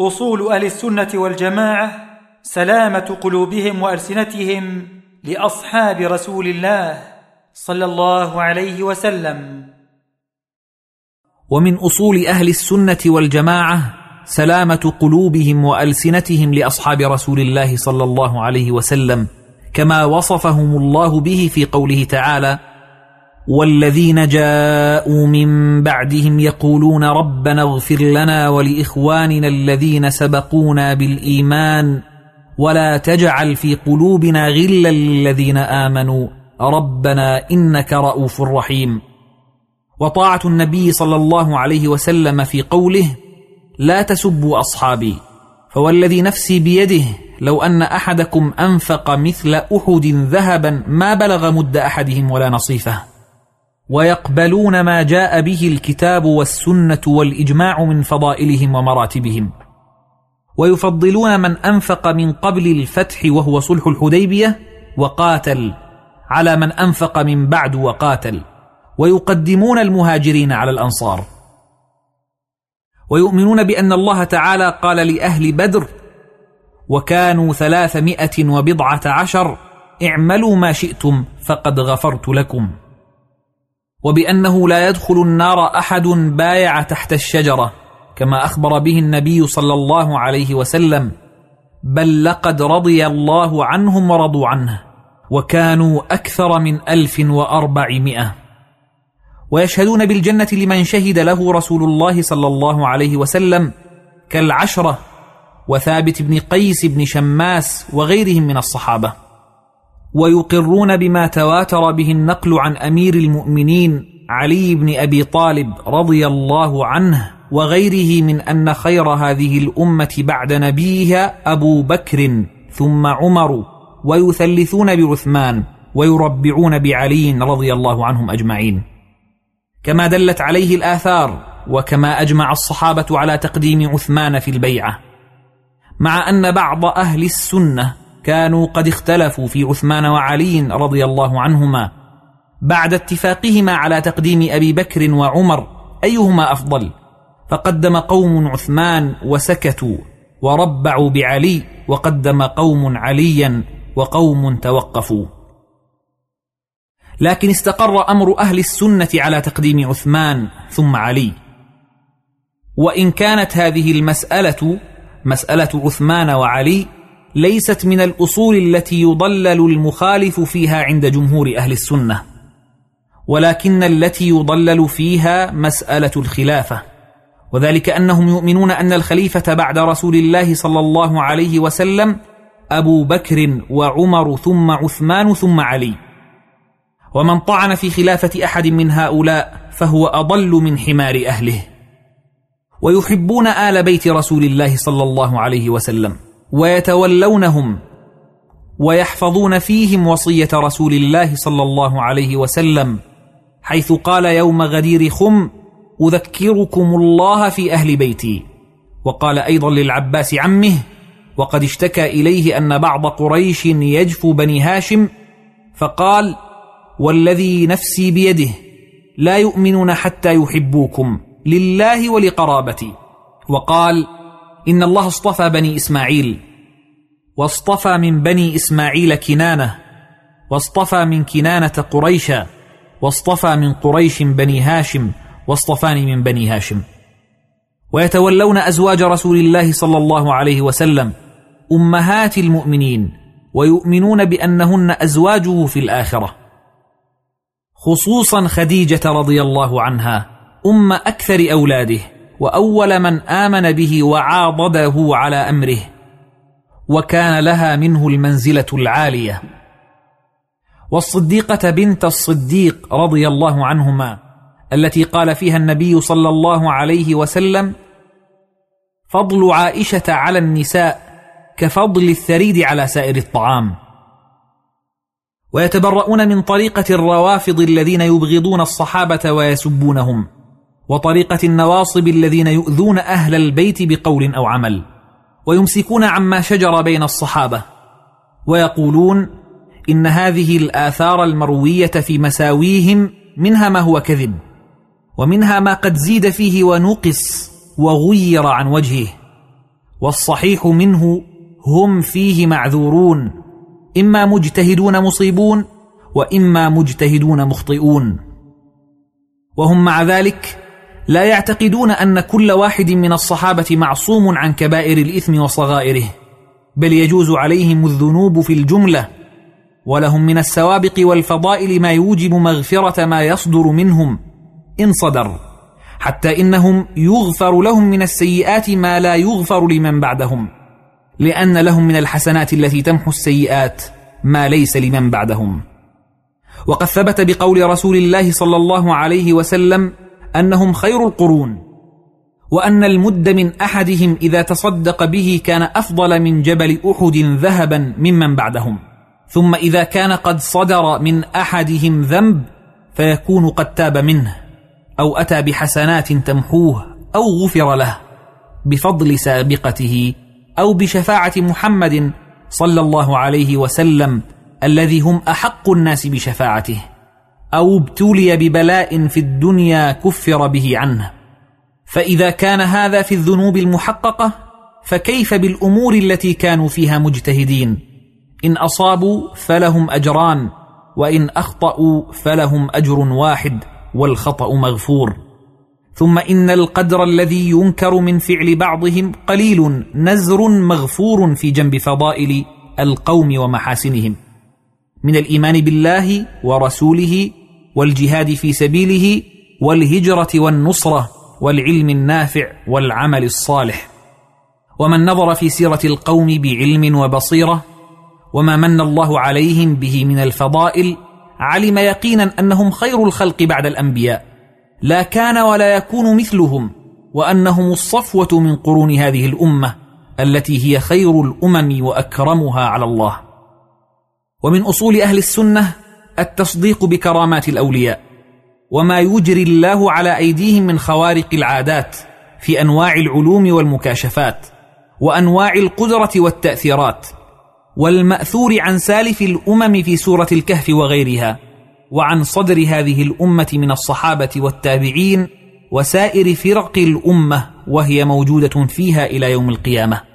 أصول أهل السنة والجماعة سلامة قلوبهم وألسنتهم لأصحاب رسول الله صلى الله عليه وسلم. ومن أصول أهل السنة والجماعة سلامة قلوبهم وألسنتهم لأصحاب رسول الله صلى الله عليه وسلم كما وصفهم الله به في قوله تعالى والذين جاءوا من بعدهم يقولون ربنا اغفر لنا ولإخواننا الذين سبقونا بالإيمان ولا تجعل في قلوبنا غلا للذين آمنوا ربنا إنك رؤوف رحيم. وطاعة النبي صلى الله عليه وسلم في قوله لا تسبوا أصحابي فوالذي نفسي بيده لو أن أحدكم أنفق مثل أحد ذهبا ما بلغ مد أحدهم ولا نصيفه. ويقبلون ما جاء به الكتاب والسنة والإجماع من فضائلهم ومراتبهم. ويفضلون من أنفق من قبل الفتح وهو صلح الحديبية وقاتل على من أنفق من بعد وقاتل. ويقدمون المهاجرين على الأنصار. ويؤمنون بأن الله تعالى قال لأهل بدر وكانوا ثلاثمائة وبضعة عشر اعملوا ما شئتم فقد غفرت لكم. وبأنه لا يدخل النار أحد بايع تحت الشجرة كما أخبر به النبي صلى الله عليه وسلم بل لقد رضي الله عنهم ورضوا عنه وكانوا أكثر من ألف وأربعمائة. ويشهدون بالجنة لمن شهد له رسول الله صلى الله عليه وسلم كالعشرة وثابت بن قيس بن شماس وغيرهم من الصحابة. ويقرون بما تواتر به النقل عن أمير المؤمنين علي بن أبي طالب رضي الله عنه وغيره من أن خير هذه الأمة بعد نبيها أبو بكر ثم عمر ويثلثون بعثمان ويربعون بعلي رضي الله عنهم أجمعين. كما دلت عليه الآثار وكما أجمع الصحابة على تقديم عثمان في البيعة. مع أن بعض أهل السنة كانوا قد اختلفوا في عثمان وعلي رضي الله عنهما بعد اتفاقهما على تقديم أبي بكر وعمر أيهما أفضل؟ فقدم قوم عثمان وسكتوا وربعوا بعلي وقدم قوم عليا وقوم توقفوا. لكن استقر أمر أهل السنة على تقديم عثمان ثم علي. وإن كانت هذه المسألة مسألة عثمان وعلي ليست من الأصول التي يضلل المخالف فيها عند جمهور أهل السنة ولكن التي يضلل فيها مسألة الخلافة. وذلك أنهم يؤمنون أن الخليفة بعد رسول الله صلى الله عليه وسلم أبو بكر وعمر ثم عثمان ثم علي. ومن طعن في خلافة أحد من هؤلاء فهو أضل من حمار أهله. ويحبون آل بيت رسول الله صلى الله عليه وسلم. ويتولونهم ويحفظون فيهم وصية رسول الله صلى الله عليه وسلم حيث قال يوم غدير خم أذكركم الله في أهل بيتي. وقال أيضا للعباس عمه وقد اشتكى إليه أن بعض قريش يجفو بني هاشم فقال والذي نفسي بيده لا يؤمنون حتى يحبوكم لله ولقرابتي. وقال إن الله اصطفى بني إسماعيل واصطفى من بني إسماعيل كنانة واصطفى من كنانة قريشا واصطفى من قريش بني هاشم واصطفاني من بني هاشم. ويتولون أزواج رسول الله صلى الله عليه وسلم أمهات المؤمنين ويؤمنون بأنهن أزواجه في الآخرة. خصوصا خديجة رضي الله عنها أم أكثر أولاده. وأول من آمن به وعاضده على أمره وكان لها منه المنزلة العالية. والصديقة بنت الصديق رضي الله عنهما التي قال فيها النبي صلى الله عليه وسلم فضل عائشة على النساء كفضل الثريد على سائر الطعام. ويتبرؤون من طريقة الروافض الذين يبغضون الصحابة ويسبونهم. وطريقة النواصب الذين يؤذون أهل البيت بقول أو عمل ويمسكون عما شجر بين الصحابة ويقولون إن هذه الآثار المروية في مساويهم منها ما هو كذب ومنها ما قد زيد فيه ونقص وغير عن وجهه والصحيح منه هم فيه معذورون إما مجتهدون مصيبون وإما مجتهدون مخطئون وهم مع ذلك لا يعتقدون أن كل واحد من الصحابة معصوم عن كبائر الإثم وصغائره بل يجوز عليهم الذنوب في الجملة ولهم من السوابق والفضائل ما يوجب مغفرة ما يصدر منهم إن صدر حتى إنهم يغفر لهم من السيئات ما لا يغفر لمن بعدهم لأن لهم من الحسنات التي تمحو السيئات ما ليس لمن بعدهم. وقد ثبت بقول رسول الله صلى الله عليه وسلم أنهم خير القرون وأن المد من أحدهم إذا تصدق به كان أفضل من جبل أحد ذهبا ممن بعدهم. ثم إذا كان قد صدر من أحدهم ذنب فيكون قد تاب منه أو أتى بحسنات تمحوه أو غفر له بفضل سابقته أو بشفاعة محمد صلى الله عليه وسلم الذي هم أحق الناس بشفاعته. أو ابتلي ببلاء في الدنيا كفر به عنه. فإذا كان هذا في الذنوب المحققة فكيف بالأمور التي كانوا فيها مجتهدين؟ إن أصابوا فلهم أجران وإن أخطأوا فلهم أجر واحد والخطأ مغفور. ثم إن القدر الذي ينكر من فعل بعضهم قليل نزر مغفور في جنب فضائل القوم ومحاسنهم. من الإيمان بالله ورسوله والجهاد في سبيله والهجرة والنصرة والعلم النافع والعمل الصالح. ومن نظر في سيرة القوم بعلم وبصيرة وما من الله عليهم به من الفضائل علم يقينا أنهم خير الخلق بعد الأنبياء. لا كان ولا يكون مثلهم وأنهم الصفوة من قرون هذه الأمة التي هي خير الأمم وأكرمها على الله. ومن أصول أهل السنة التصديق بكرامات الأولياء وما يجري الله على أيديهم من خوارق العادات في أنواع العلوم والمكاشفات وأنواع القدرة والتأثيرات والمأثور عن سالف الأمم في سورة الكهف وغيرها وعن صدر هذه الأمة من الصحابة والتابعين وسائر فرق الأمة وهي موجودة فيها إلى يوم القيامة.